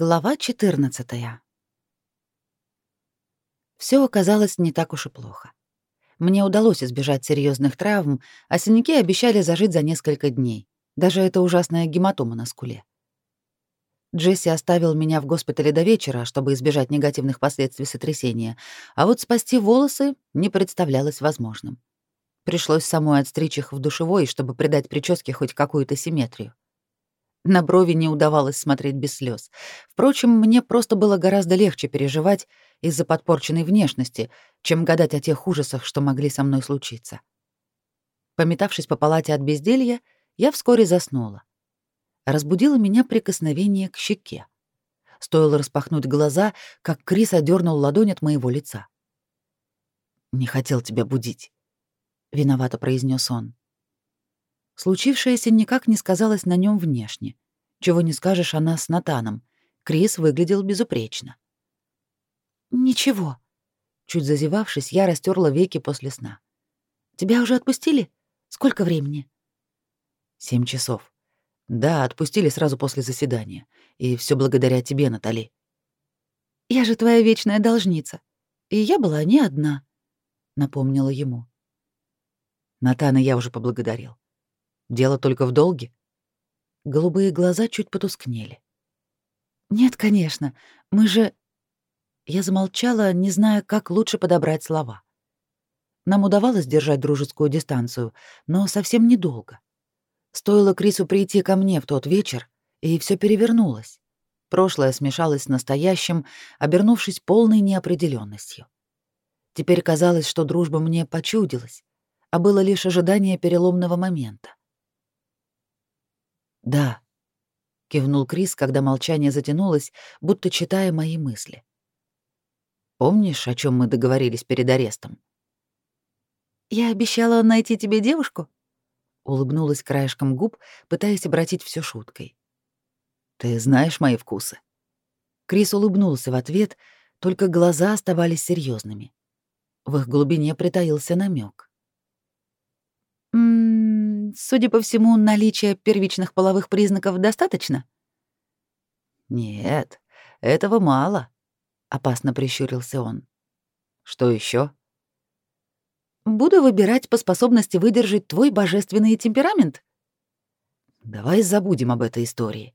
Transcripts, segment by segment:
Глава 14. Все оказалось не так уж и плохо. Мне удалось избежать серьезных травм, а синяки обещали зажить за несколько дней. Даже эта ужасная гематома на скуле. Джесси оставил меня в госпитале до вечера, чтобы избежать негативных последствий сотрясения, а вот спасти волосы не представлялось возможным. Пришлось самой отстричь их в душевой, чтобы придать прическе хоть какую-то симметрию. На брови не удавалось смотреть без слез. Впрочем, мне просто было гораздо легче переживать из-за подпорченной внешности, чем гадать о тех ужасах, что могли со мной случиться. Пометавшись по палате от безделья, я вскоре заснула. Разбудило меня прикосновение к щеке. Стоило распахнуть глаза, как Крис одернул ладонь от моего лица. «Не хотел тебя будить», — виновато произнес он. Случившееся никак не сказалось на нем внешне. Чего не скажешь о нас с Натаном. Крис выглядел безупречно. «Ничего». Чуть зазевавшись, я растерла веки после сна. «Тебя уже отпустили? Сколько времени?» «Семь часов. Да, отпустили сразу после заседания. И все благодаря тебе, Натали». «Я же твоя вечная должница. И я была не одна», — напомнила ему. Натана я уже поблагодарил. Дело только в долге. Голубые глаза чуть потускнели. Нет, конечно. Мы же Я замолчала, не зная, как лучше подобрать слова. Нам удавалось держать дружескую дистанцию, но совсем недолго. Стоило Крису прийти ко мне в тот вечер, и все перевернулось. Прошлое смешалось с настоящим, обернувшись полной неопределенностью. Теперь казалось, что дружба мне почудилась, а было лишь ожидание переломного момента. «Да», — кивнул Крис, когда молчание затянулось, будто читая мои мысли. «Помнишь, о чем мы договорились перед арестом?» «Я обещала найти тебе девушку?» Улыбнулась краешком губ, пытаясь обратить все шуткой. «Ты знаешь мои вкусы?» Крис улыбнулся в ответ, только глаза оставались серьезными. В их глубине притаился намек. «М-м, судя по всему, наличия первичных половых признаков достаточно? Нет, этого мало, опасно прищурился он. Что еще? Буду выбирать по способности выдержать твой божественный темперамент. Давай забудем об этой истории,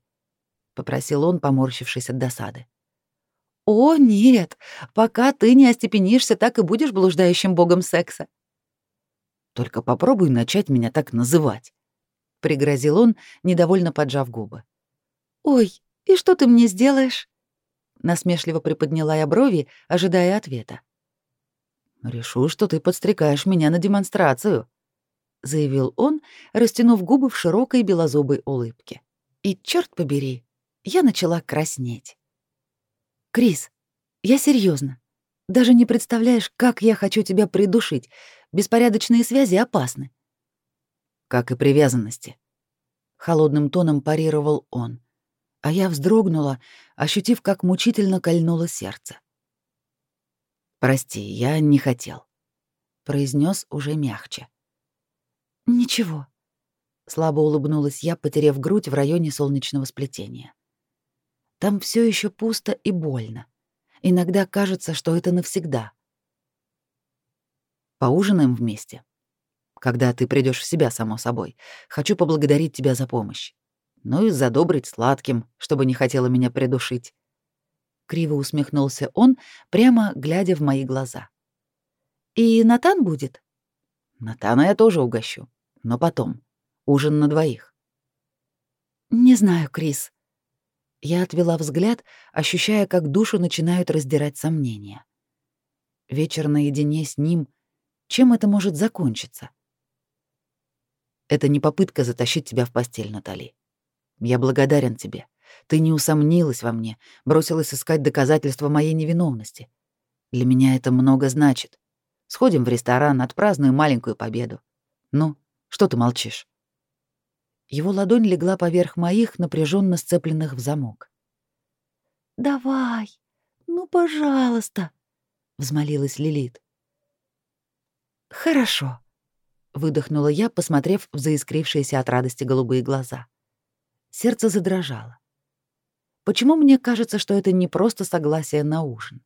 попросил он, поморщившись от досады. О, нет, пока ты не остепенишься, так и будешь блуждающим богом секса. Только попробуй начать меня так называть, пригрозил он, недовольно поджав губы. Ой, и что ты мне сделаешь? насмешливо приподняла я брови, ожидая ответа. Решу, что ты подстрекаешь меня на демонстрацию, заявил он, растянув губы в широкой белозубой улыбке. И черт побери, я начала краснеть. Крис, я серьезно. Даже не представляешь, как я хочу тебя придушить. Беспорядочные связи опасны. Как и привязанности. Холодным тоном парировал он. А я вздрогнула, ощутив, как мучительно кольнуло сердце. «Прости, я не хотел», — произнес уже мягче. «Ничего», — слабо улыбнулась я, потеряв грудь в районе солнечного сплетения. «Там все еще пусто и больно. Иногда кажется, что это навсегда. Поужинаем вместе. Когда ты придешь в себя, само собой. Хочу поблагодарить тебя за помощь. Ну и задобрить сладким, чтобы не хотела меня придушить. Криво усмехнулся он, прямо глядя в мои глаза. И Натан будет? Натана я тоже угощу, но потом. Ужин на двоих. Не знаю, Крис. Я отвела взгляд, ощущая, как душу начинают раздирать сомнения. Вечер наедине с ним чем это может закончиться? Это не попытка затащить тебя в постель, Натали. Я благодарен тебе. Ты не усомнилась во мне, бросилась искать доказательства моей невиновности. Для меня это много значит. Сходим в ресторан, отпразднуем маленькую победу. Ну, что ты молчишь? Его ладонь легла поверх моих, напряженно сцепленных в замок. «Давай, ну, пожалуйста», — взмолилась Лилит. «Хорошо», — выдохнула я, посмотрев в заискрившиеся от радости голубые глаза. Сердце задрожало. Почему мне кажется, что это не просто согласие на ужин?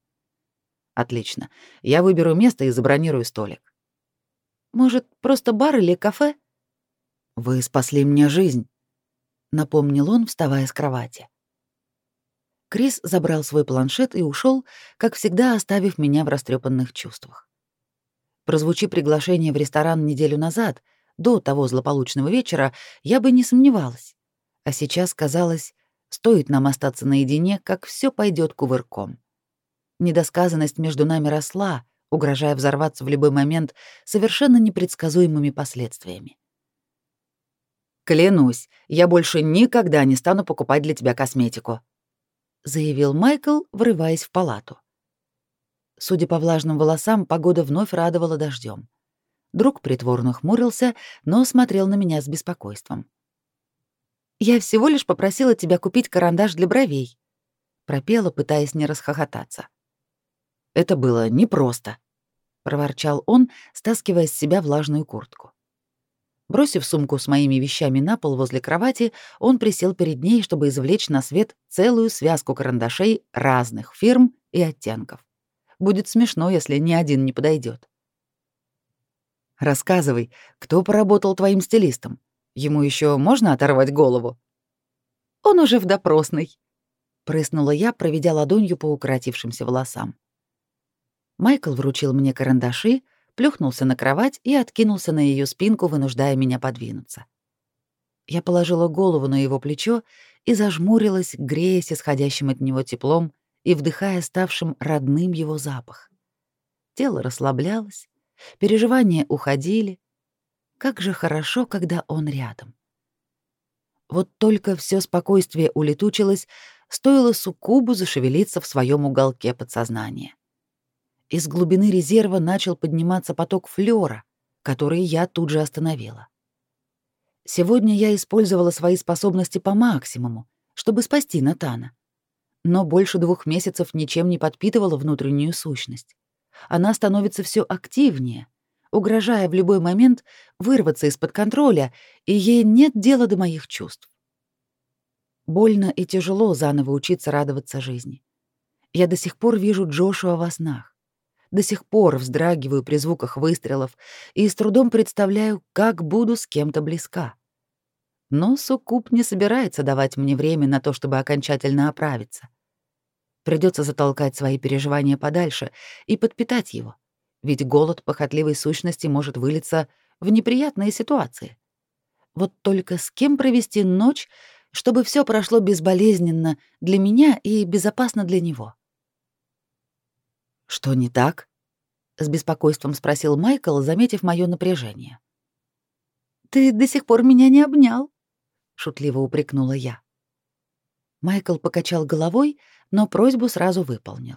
Отлично. Я выберу место и забронирую столик. Может, просто бар или кафе? Вы спасли мне жизнь, напомнил он, вставая с кровати. Крис забрал свой планшет и ушел, как всегда, оставив меня в растрепанных чувствах. Прозвучи приглашение в ресторан неделю назад, до того злополучного вечера, я бы не сомневалась. А сейчас казалось, стоит нам остаться наедине, как все пойдет кувырком. Недосказанность между нами росла, угрожая взорваться в любой момент совершенно непредсказуемыми последствиями. «Клянусь, я больше никогда не стану покупать для тебя косметику», заявил Майкл, врываясь в палату. Судя по влажным волосам, погода вновь радовала дождем. Друг притворно хмурился, но смотрел на меня с беспокойством. «Я всего лишь попросила тебя купить карандаш для бровей», пропела, пытаясь не расхохотаться. Это было непросто, проворчал он, стаскивая с себя влажную куртку. Бросив сумку с моими вещами на пол возле кровати, он присел перед ней, чтобы извлечь на свет целую связку карандашей разных фирм и оттенков. Будет смешно, если ни один не подойдет. Рассказывай, кто поработал твоим стилистом? Ему еще можно оторвать голову? Он уже в допросной, прыснула я, проведя ладонью по укоротившимся волосам. Майкл вручил мне карандаши, плюхнулся на кровать и откинулся на ее спинку, вынуждая меня подвинуться. Я положила голову на его плечо и зажмурилась, греясь исходящим от него теплом и вдыхая ставшим родным его запах. Тело расслаблялось, переживания уходили. Как же хорошо, когда он рядом. Вот только все спокойствие улетучилось, стоило суккубу зашевелиться в своем уголке подсознания. Из глубины резерва начал подниматься поток флёра, который я тут же остановила. Сегодня я использовала свои способности по максимуму, чтобы спасти Натана. Но больше двух месяцев ничем не подпитывала внутреннюю сущность. Она становится все активнее, угрожая в любой момент вырваться из-под контроля, и ей нет дела до моих чувств. Больно и тяжело заново учиться радоваться жизни. Я до сих пор вижу Джошуа во снах. До сих пор вздрагиваю при звуках выстрелов и с трудом представляю, как буду с кем-то близка. Но Суккуб не собирается давать мне время на то, чтобы окончательно оправиться. Придется затолкать свои переживания подальше и подпитать его, ведь голод похотливой сущности может вылиться в неприятные ситуации. Вот только с кем провести ночь, чтобы все прошло безболезненно для меня и безопасно для него? «Что не так?» — с беспокойством спросил Майкл, заметив мое напряжение. «Ты до сих пор меня не обнял», — шутливо упрекнула я. Майкл покачал головой, но просьбу сразу выполнил.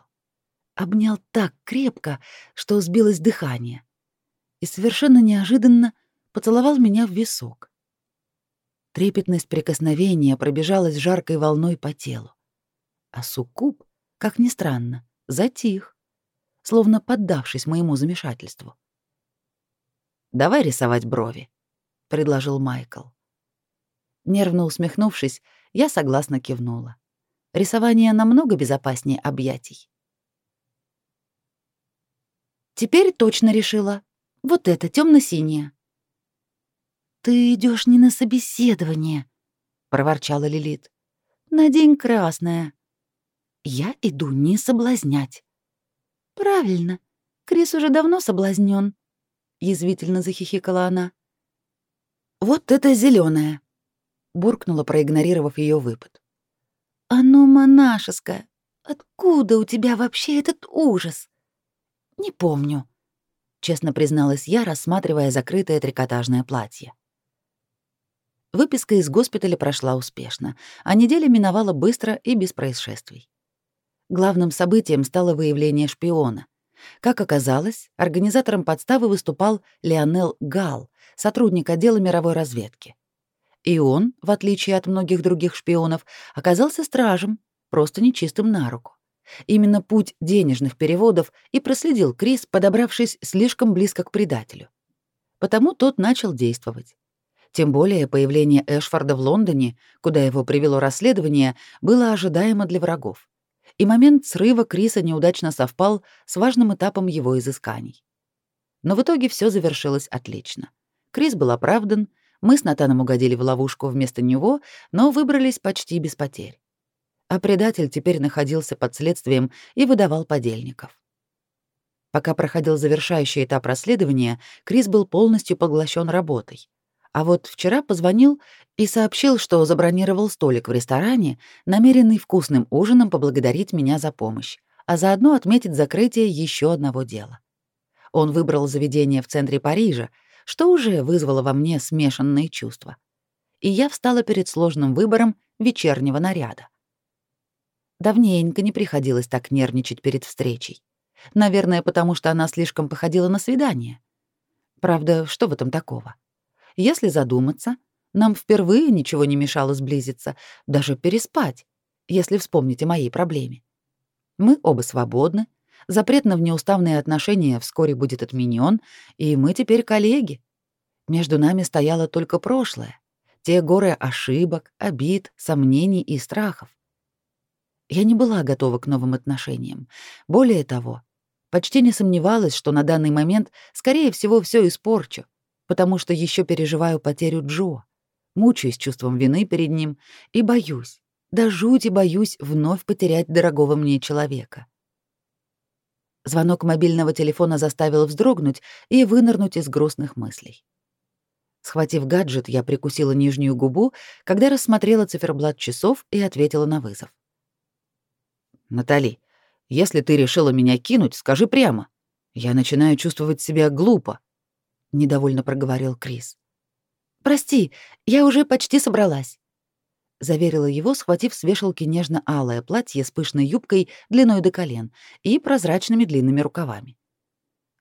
Обнял так крепко, что сбилось дыхание, и совершенно неожиданно поцеловал меня в висок. Трепетность прикосновения пробежалась жаркой волной по телу. А суккуб, как ни странно, затих словно поддавшись моему замешательству. «Давай рисовать брови», — предложил Майкл. Нервно усмехнувшись, я согласно кивнула. Рисование намного безопаснее объятий. Теперь точно решила. Вот это темно-синее. Ты идешь не на собеседование, проворчала Лилит. Надень красное. Я иду не соблазнять. Правильно. Крис уже давно соблазнен, язвительно захихикала она. Вот это зеленое, буркнула, проигнорировав ее выпад. Оно монашеское. Откуда у тебя вообще этот ужас? Не помню, честно призналась я, рассматривая закрытое трикотажное платье. Выписка из госпиталя прошла успешно, а неделя миновала быстро и без происшествий. Главным событием стало выявление шпиона. Как оказалось, организатором подставы выступал Леонел Гал, сотрудник отдела мировой разведки. И он, в отличие от многих других шпионов, оказался стражем, просто нечистым на руку. Именно путь денежных переводов и проследил Крис, подобравшись слишком близко к предателю. Потому тот начал действовать. Тем более появление Эшфорда в Лондоне, куда его привело расследование, было ожидаемо для врагов. И момент срыва Криса неудачно совпал с важным этапом его изысканий. Но в итоге все завершилось отлично. Крис был оправдан, мы с Натаном угодили в ловушку вместо него, но выбрались почти без потерь. А предатель теперь находился под следствием и выдавал подельников. Пока проходил завершающий этап расследования, Крис был полностью поглощен работой. А вот вчера позвонил и сообщил, что забронировал столик в ресторане, намеренный вкусным ужином поблагодарить меня за помощь, а заодно отметить закрытие еще одного дела. Он выбрал заведение в центре Парижа, что уже вызвало во мне смешанные чувства. И я встала перед сложным выбором вечернего наряда. Давненько не приходилось так нервничать перед встречей. Наверное, потому что она слишком походила на свидание. Правда, что в этом такого? Если задуматься, нам впервые ничего не мешало сблизиться, даже переспать, если вспомнить о моей проблеме. Мы оба свободны, запрет на внеуставные отношения вскоре будет отменен, и мы теперь коллеги. Между нами стояло только прошлое, те горы ошибок, обид, сомнений и страхов. Я не была готова к новым отношениям. Более того, почти не сомневалась, что на данный момент, скорее всего, все испорчу, потому что еще переживаю потерю Джо, мучаюсь чувством вины перед ним и боюсь, да жути боюсь вновь потерять дорогого мне человека. Звонок мобильного телефона заставил вздрогнуть и вынырнуть из грустных мыслей. Схватив гаджет, я прикусила нижнюю губу, когда рассмотрела циферблат часов и ответила на вызов. Натали, если ты решила меня кинуть, скажи прямо. Я начинаю чувствовать себя глупо, недовольно проговорил Крис. Прости, я уже почти собралась, заверила его, схватив с вешалки нежно-алое платье с пышной юбкой длиной до колен и прозрачными длинными рукавами.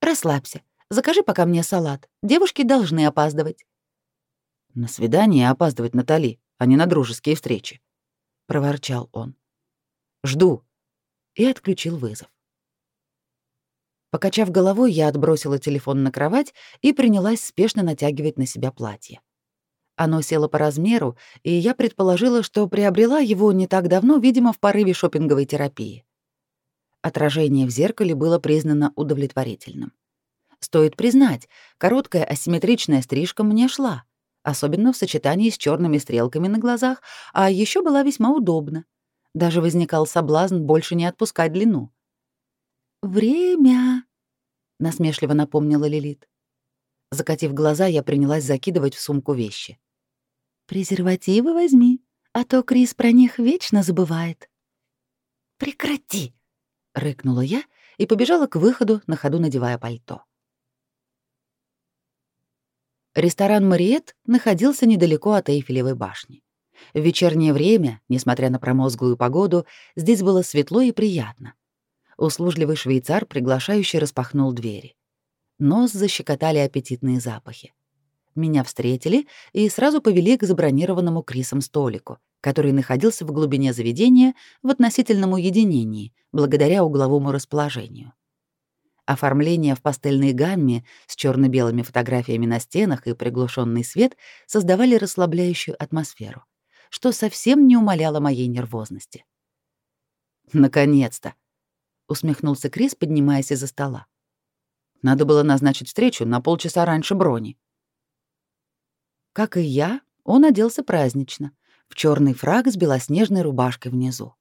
Расслабься. Закажи пока мне салат. Девушки должны опаздывать. На свидание опаздывать Натали, а не на дружеские встречи, проворчал он. Жду и отключил вызов. Покачав головой, я отбросила телефон на кровать и принялась спешно натягивать на себя платье. Оно село по размеру, и я предположила, что приобрела его не так давно, видимо, в порыве шопинговой терапии. Отражение в зеркале было признано удовлетворительным. Стоит признать, короткая асимметричная стрижка мне шла, особенно в сочетании с черными стрелками на глазах, а еще была весьма удобна. Даже возникал соблазн больше не отпускать длину. «Время!» — насмешливо напомнила Лилит. Закатив глаза, я принялась закидывать в сумку вещи. «Презервативы возьми, а то Крис про них вечно забывает». «Прекрати!» — рыкнула я и побежала к выходу, на ходу надевая пальто. Ресторан «Мариет» находился недалеко от Эйфелевой башни. В вечернее время, несмотря на промозглую погоду, здесь было светло и приятно. Услужливый швейцар приглашающе распахнул двери. Нос защекотали аппетитные запахи. Меня встретили и сразу повели к забронированному Крисом столику, который находился в глубине заведения в относительном уединении, благодаря угловому расположению. Оформление в пастельной гамме с черно белыми фотографиями на стенах и приглушенный свет создавали расслабляющую атмосферу что совсем не умаляло моей нервозности. «Наконец-то!» — усмехнулся Крис, поднимаясь из-за стола. «Надо было назначить встречу на полчаса раньше брони». Как и я, он оделся празднично, в черный фраг с белоснежной рубашкой внизу.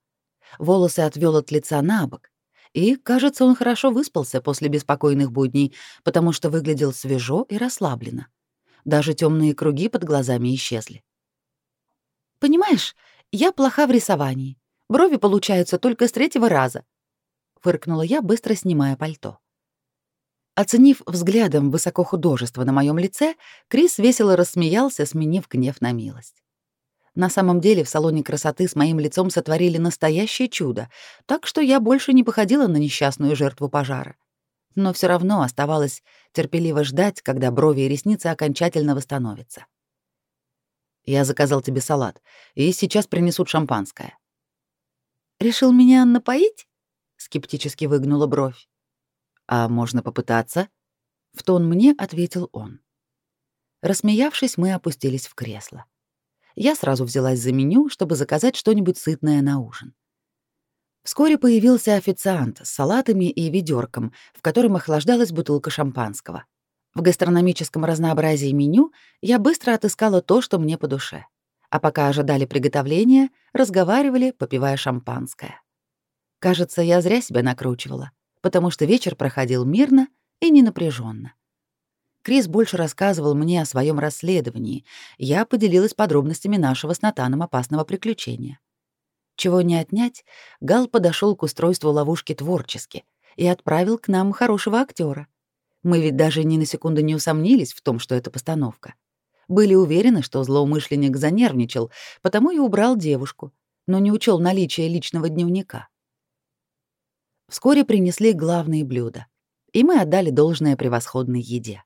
Волосы отвел от лица на бок, и, кажется, он хорошо выспался после беспокойных будней, потому что выглядел свежо и расслабленно. Даже темные круги под глазами исчезли. Понимаешь, я плоха в рисовании. Брови получаются только с третьего раза. Фыркнула я, быстро снимая пальто. Оценив взглядом высокохудожество на моем лице, Крис весело рассмеялся, сменив гнев на милость. На самом деле в салоне красоты с моим лицом сотворили настоящее чудо, так что я больше не походила на несчастную жертву пожара. Но все равно оставалось терпеливо ждать, когда брови и ресницы окончательно восстановятся. Я заказал тебе салат, и сейчас принесут шампанское. Решил меня напоить? Скептически выгнула бровь. А можно попытаться? В тон мне ответил он. Рассмеявшись, мы опустились в кресло. Я сразу взялась за меню, чтобы заказать что-нибудь сытное на ужин. Вскоре появился официант с салатами и ведерком, в котором охлаждалась бутылка шампанского. В гастрономическом разнообразии меню я быстро отыскала то, что мне по душе. А пока ожидали приготовления, разговаривали, попивая шампанское. Кажется, я зря себя накручивала, потому что вечер проходил мирно и не напряженно. Крис больше рассказывал мне о своем расследовании. Я поделилась подробностями нашего с Натаном опасного приключения. Чего не отнять, Гал подошел к устройству ловушки творчески и отправил к нам хорошего актера. Мы ведь даже ни на секунду не усомнились в том, что это постановка. Были уверены, что злоумышленник занервничал, потому и убрал девушку, но не учел наличие личного дневника. Вскоре принесли главные блюда, и мы отдали должное превосходной еде.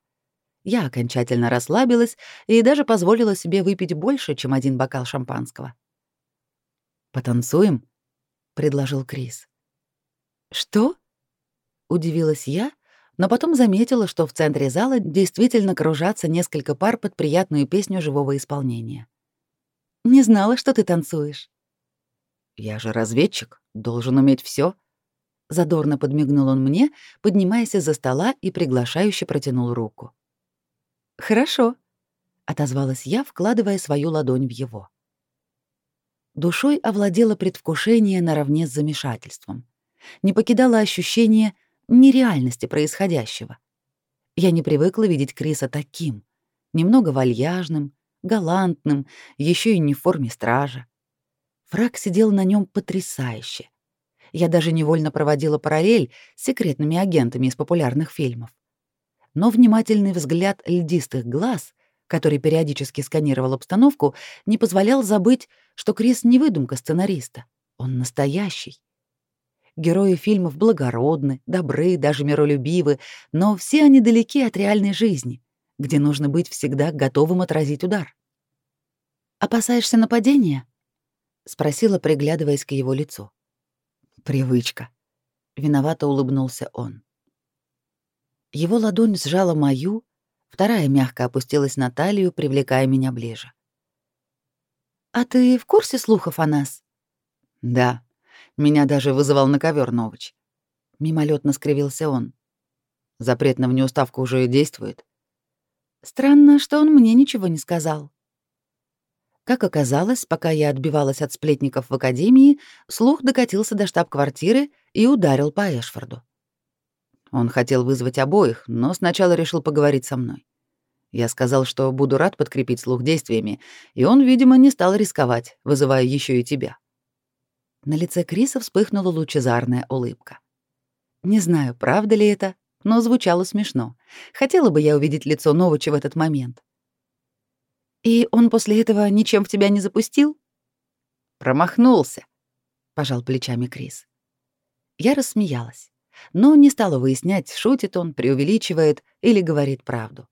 Я окончательно расслабилась и даже позволила себе выпить больше, чем один бокал шампанского. «Потанцуем?» — предложил Крис. «Что?» — удивилась я, но потом заметила, что в центре зала действительно кружатся несколько пар под приятную песню живого исполнения. «Не знала, что ты танцуешь». «Я же разведчик, должен уметь все. Задорно подмигнул он мне, поднимаясь из-за стола и приглашающе протянул руку. «Хорошо», — отозвалась я, вкладывая свою ладонь в его. Душой овладело предвкушение наравне с замешательством. Не покидало ощущение нереальности происходящего. Я не привыкла видеть Криса таким, немного вальяжным, галантным, еще и не в форме стража. Фрак сидел на нем потрясающе. Я даже невольно проводила параллель с секретными агентами из популярных фильмов. Но внимательный взгляд льдистых глаз, который периодически сканировал обстановку, не позволял забыть, что Крис не выдумка сценариста. Он настоящий. Герои фильмов благородны, добры, даже миролюбивы, но все они далеки от реальной жизни, где нужно быть всегда готовым отразить удар. «Опасаешься нападения?» — спросила, приглядываясь к его лицу. Привычка. Виновато улыбнулся он. Его ладонь сжала мою, вторая мягко опустилась на талию, привлекая меня ближе. «А ты в курсе слухов о нас?» «Да. Меня даже вызывал на ковер Новыч». Мимолетно скривился он. «Запрет на внеуставку уже действует?» «Странно, что он мне ничего не сказал». Как оказалось, пока я отбивалась от сплетников в академии, слух докатился до штаб-квартиры и ударил по Эшфорду. Он хотел вызвать обоих, но сначала решил поговорить со мной. Я сказал, что буду рад подкрепить слух действиями, и он, видимо, не стал рисковать, вызывая еще и тебя. На лице Криса вспыхнула лучезарная улыбка. Не знаю, правда ли это, но звучало смешно. Хотела бы я увидеть лицо Новича в этот момент. И он после этого ничем в тебя не запустил? Промахнулся, пожал плечами Крис. Я рассмеялась, но не стала выяснять, шутит он, преувеличивает или говорит правду.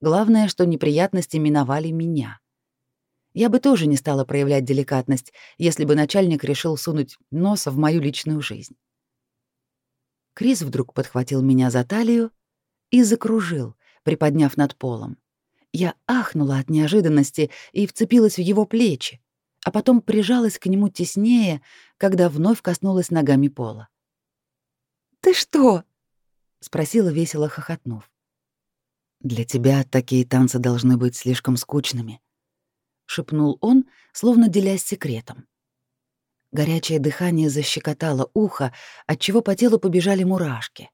Главное, что неприятности миновали меня. Я бы тоже не стала проявлять деликатность, если бы начальник решил сунуть носа в мою личную жизнь. Крис вдруг подхватил меня за талию и закружил, приподняв над полом. Я ахнула от неожиданности и вцепилась в его плечи, а потом прижалась к нему теснее, когда вновь коснулась ногами пола. «Ты что?» — спросила весело хохотнув. «Для тебя такие танцы должны быть слишком скучными», — шепнул он, словно делясь секретом. Горячее дыхание защекотало ухо, отчего по телу побежали мурашки.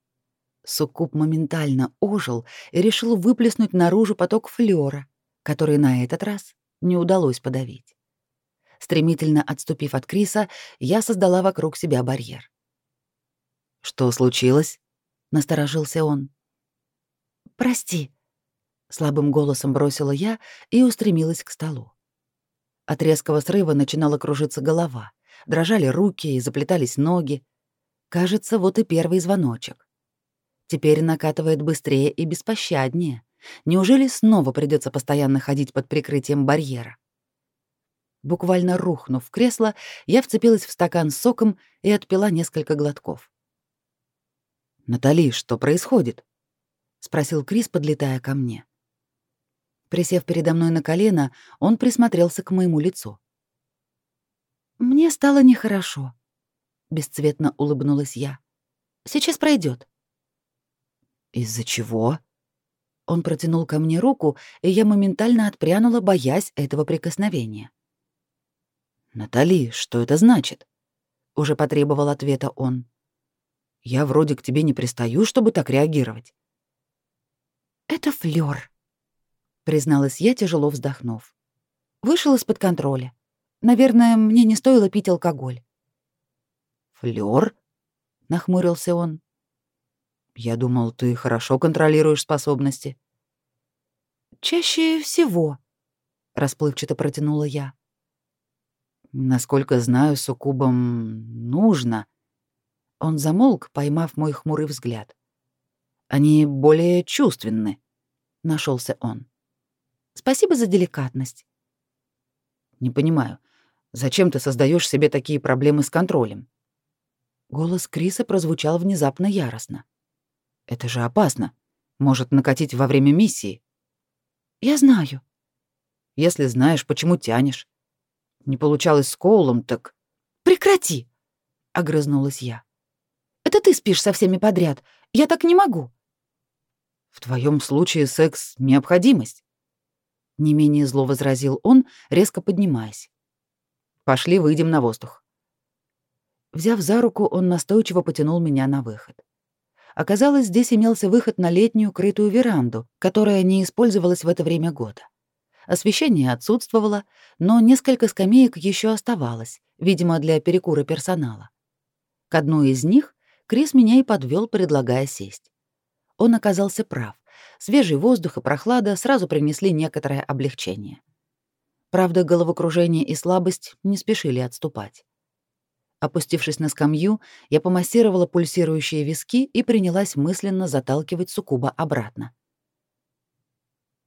Суккуб моментально ожил и решил выплеснуть наружу поток флёра, который на этот раз не удалось подавить. Стремительно отступив от Криса, я создала вокруг себя барьер. «Что случилось?» — насторожился он. «Прости», — слабым голосом бросила я и устремилась к столу. От резкого срыва начинала кружиться голова, дрожали руки и заплетались ноги. Кажется, вот и первый звоночек. Теперь накатывает быстрее и беспощаднее. Неужели снова придется постоянно ходить под прикрытием барьера? Буквально рухнув в кресло, я вцепилась в стакан с соком и отпила несколько глотков. «Натали, что происходит?» — спросил Крис, подлетая ко мне. Присев передо мной на колено, он присмотрелся к моему лицу. «Мне стало нехорошо», — бесцветно улыбнулась я. «Сейчас пройдет. «Из-за чего?» Он протянул ко мне руку, и я моментально отпрянула, боясь этого прикосновения. «Натали, что это значит?» — уже потребовал ответа он. «Я вроде к тебе не пристаю, чтобы так реагировать». «Это флёр», — призналась я, тяжело вздохнув. «Вышел из-под контроля. Наверное, мне не стоило пить алкоголь». «Флёр?» — нахмурился он. Я думал, ты хорошо контролируешь способности. Чаще всего, расплывчато протянула я. Насколько знаю, суккубам нужно. Он замолк, поймав мой хмурый взгляд. Они более чувственны, нашелся он. Спасибо за деликатность. Не понимаю, зачем ты создаешь себе такие проблемы с контролем? Голос Криса прозвучал внезапно яростно. Это же опасно. Может накатить во время миссии. Я знаю. Если знаешь, почему тянешь. Не получалось с Коулом, так... Прекрати! Огрызнулась я. Это ты спишь со всеми подряд. Я так не могу. В твоем случае секс — необходимость. Не менее зло возразил он, резко поднимаясь. Пошли, выйдем на воздух. Взяв за руку, он настойчиво потянул меня на выход. Оказалось, здесь имелся выход на летнюю крытую веранду, которая не использовалась в это время года. Освещение отсутствовало, но несколько скамеек еще оставалось, видимо, для перекура персонала. К одной из них Крис меня и подвел, предлагая сесть. Он оказался прав. Свежий воздух и прохлада сразу принесли некоторое облегчение. Правда, головокружение и слабость не спешили отступать. Опустившись на скамью, я помассировала пульсирующие виски и принялась мысленно заталкивать суккуба обратно.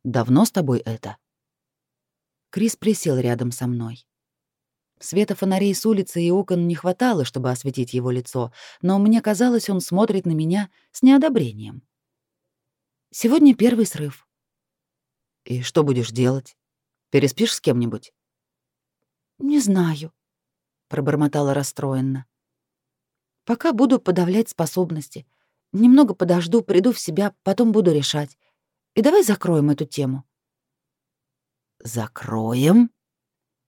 «Давно с тобой это?» Крис присел рядом со мной. Света фонарей с улицы и окон не хватало, чтобы осветить его лицо, но мне казалось, он смотрит на меня с неодобрением. «Сегодня первый срыв». «И что будешь делать? Переспишь с кем-нибудь?» «Не знаю», пробормотала расстроенно. Пока буду подавлять способности. Немного подожду, приду в себя, потом буду решать. И давай закроем эту тему. Закроем?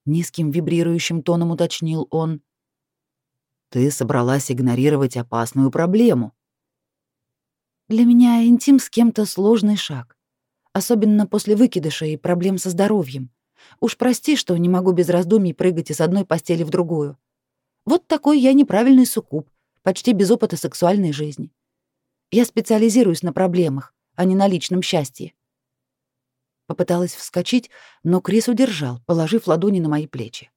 низким вибрирующим тоном уточнил он. Ты собралась игнорировать опасную проблему. Для меня интим с кем-то сложный шаг, особенно после выкидыша и проблем со здоровьем. Уж прости, что не могу без раздумий прыгать из одной постели в другую. Вот такой я неправильный суккуб, почти без опыта сексуальной жизни. Я специализируюсь на проблемах, а не на личном счастье. Попыталась вскочить, но Крис удержал, положив ладони на мои плечи.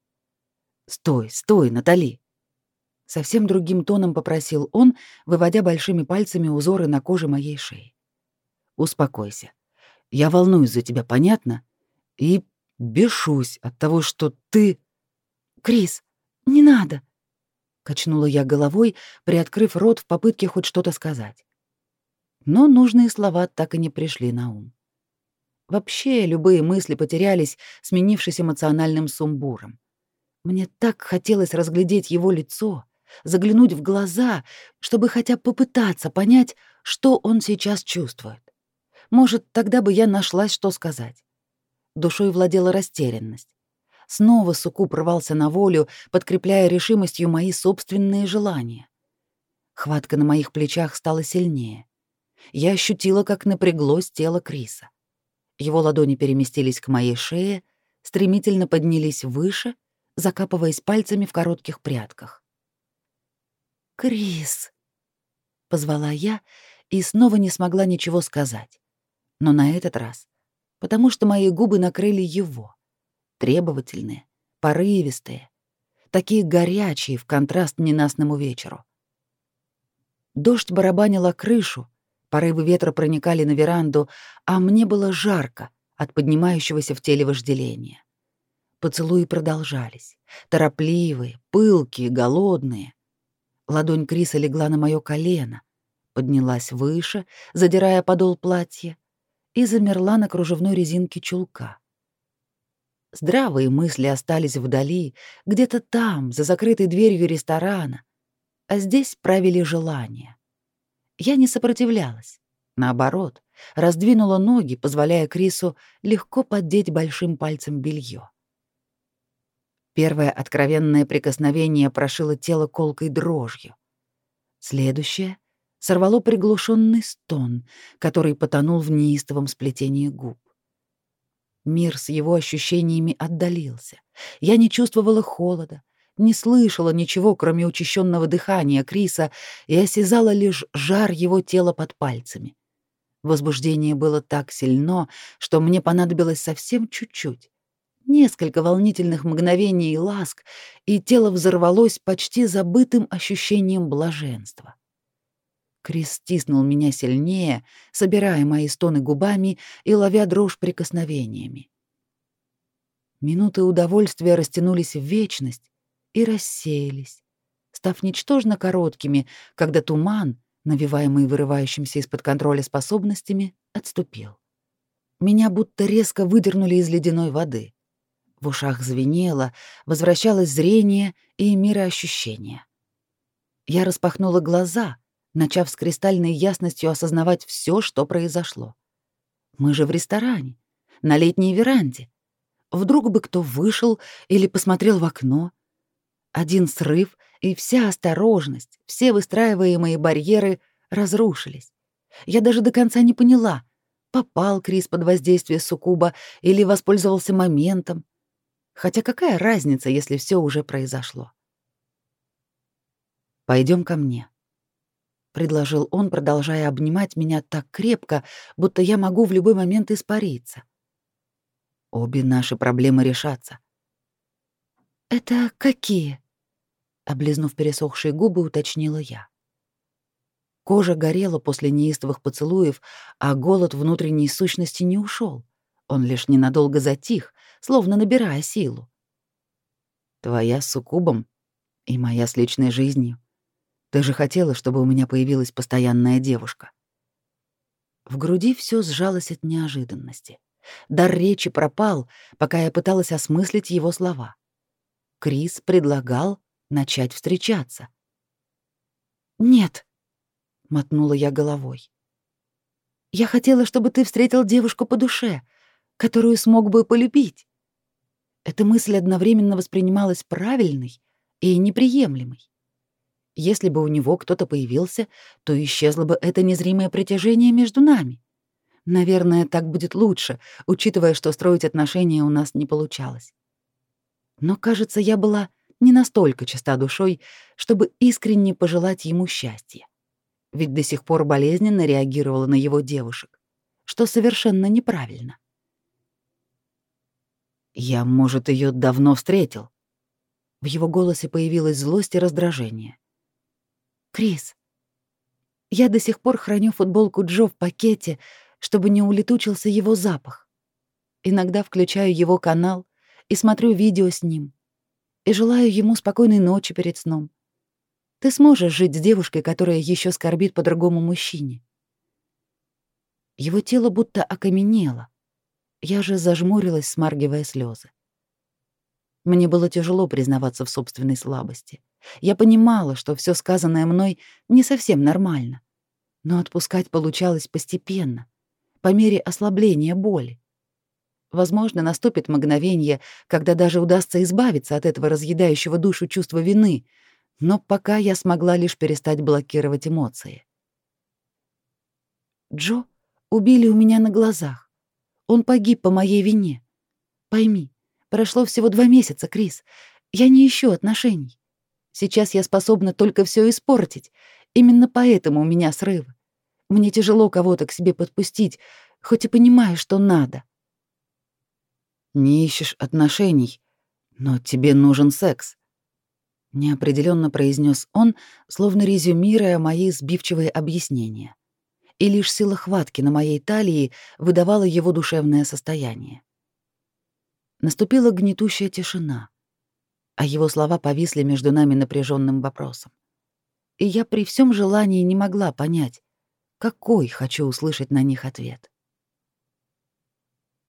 «Стой, стой, Натали!» Совсем другим тоном попросил он, выводя большими пальцами узоры на коже моей шеи. «Успокойся. Я волнуюсь за тебя, понятно? И Бешусь от того, что ты... Крис, не надо. Качнула я головой, приоткрыв рот в попытке хоть что-то сказать. Но нужные слова так и не пришли на ум. Вообще, любые мысли потерялись, сменившись эмоциональным сумбуром. Мне так хотелось разглядеть его лицо, заглянуть в глаза, чтобы хотя бы попытаться понять, что он сейчас чувствует. Может, тогда бы я нашлась, что сказать. Душой владела растерянность. Снова суккуб рвался на волю, подкрепляя решимостью мои собственные желания. Хватка на моих плечах стала сильнее. Я ощутила, как напряглось тело Криса. Его ладони переместились к моей шее, стремительно поднялись выше, закапываясь пальцами в коротких прядках. «Крис!» — позвала я и снова не смогла ничего сказать. Но на этот раз потому что мои губы накрыли его. Требовательные, порывистые, такие горячие в контраст ненастному вечеру. Дождь барабанил о крышу, порывы ветра проникали на веранду, а мне было жарко от поднимающегося в теле вожделения. Поцелуи продолжались, торопливые, пылкие, голодные. Ладонь Криса легла на моё колено, поднялась выше, задирая подол платья, и замерла на кружевной резинке чулка. Здравые мысли остались вдали, где-то там, за закрытой дверью ресторана, а здесь правили желания. Я не сопротивлялась. Наоборот, раздвинула ноги, позволяя Крису легко поддеть большим пальцем белье. Первое откровенное прикосновение прошило тело колкой дрожью. Следующее сорвало приглушенный стон, который потонул в неистовом сплетении губ. Мир с его ощущениями отдалился. Я не чувствовала холода, не слышала ничего, кроме учащенного дыхания Криса, и осязала лишь жар его тела под пальцами. Возбуждение было так сильно, что мне понадобилось совсем чуть-чуть. Несколько волнительных мгновений и ласк, и тело взорвалось почти забытым ощущением блаженства. Крис стиснул меня сильнее, собирая мои стоны губами и ловя дрожь прикосновениями. Минуты удовольствия растянулись в вечность и рассеялись, став ничтожно короткими, когда туман, навиваемый вырывающимся из-под контроля способностями, отступил. Меня будто резко выдернули из ледяной воды. В ушах звенело, возвращалось зрение и мироощущение. Я распахнула глаза, начав с кристальной ясностью осознавать все, что произошло. Мы же в ресторане, на летней веранде. Вдруг бы кто вышел или посмотрел в окно. Один срыв, и вся осторожность, все выстраиваемые барьеры разрушились. Я даже до конца не поняла, попал Крис под воздействие суккуба или воспользовался моментом. Хотя какая разница, если все уже произошло? Пойдем ко мне, предложил он, продолжая обнимать меня так крепко, будто я могу в любой момент испариться. Обе наши проблемы решатся. Это какие? облизнув пересохшие губы, уточнила я. Кожа горела после неистовых поцелуев, а голод внутренней сущности не ушел. Он лишь ненадолго затих, словно набирая силу. Твоя с суккубом и моя с личной жизнью. Ты же хотела, чтобы у меня появилась постоянная девушка. В груди все сжалось от неожиданности. Дар речи пропал, пока я пыталась осмыслить его слова. Крис предлагал начать встречаться. «Нет», — мотнула я головой. «Я хотела, чтобы ты встретил девушку по душе, которую смог бы полюбить». Эта мысль одновременно воспринималась правильной и неприемлемой. Если бы у него кто-то появился, то исчезло бы это незримое притяжение между нами. Наверное, так будет лучше, учитывая, что строить отношения у нас не получалось. Но, кажется, я была не настолько чиста душой, чтобы искренне пожелать ему счастья. Ведь до сих пор болезненно реагировала на его девушек, что совершенно неправильно. Я, может, ее давно встретил. В его голосе появилась злость и раздражение. Крис, я до сих пор храню футболку Джо в пакете, чтобы не улетучился его запах. Иногда включаю его канал и смотрю видео с ним. И желаю ему спокойной ночи перед сном. Ты сможешь жить с девушкой, которая еще скорбит по другому мужчине. Его тело будто окаменело. Я же зажмурилась, смаргивая слезы. Мне было тяжело признаваться в собственной слабости. Я понимала, что все сказанное мной не совсем нормально, но отпускать получалось постепенно, по мере ослабления боли. Возможно, наступит мгновение, когда даже удастся избавиться от этого разъедающего душу чувства вины, но пока я смогла лишь перестать блокировать эмоции. Джо убили у меня на глазах. Он погиб по моей вине. Пойми, прошло всего два месяца, Крис. Я не ищу отношений. Сейчас я способна только все испортить. Именно поэтому у меня срывы. Мне тяжело кого-то к себе подпустить, хоть и понимаю, что надо. Не ищешь отношений, но тебе нужен секс. Неопределенно произнес он, словно резюмируя мои сбивчивые объяснения. И лишь сила хватки на моей талии выдавала его душевное состояние. Наступила гнетущая тишина а его слова повисли между нами напряженным вопросом. И я при всем желании не могла понять, какой хочу услышать на них ответ.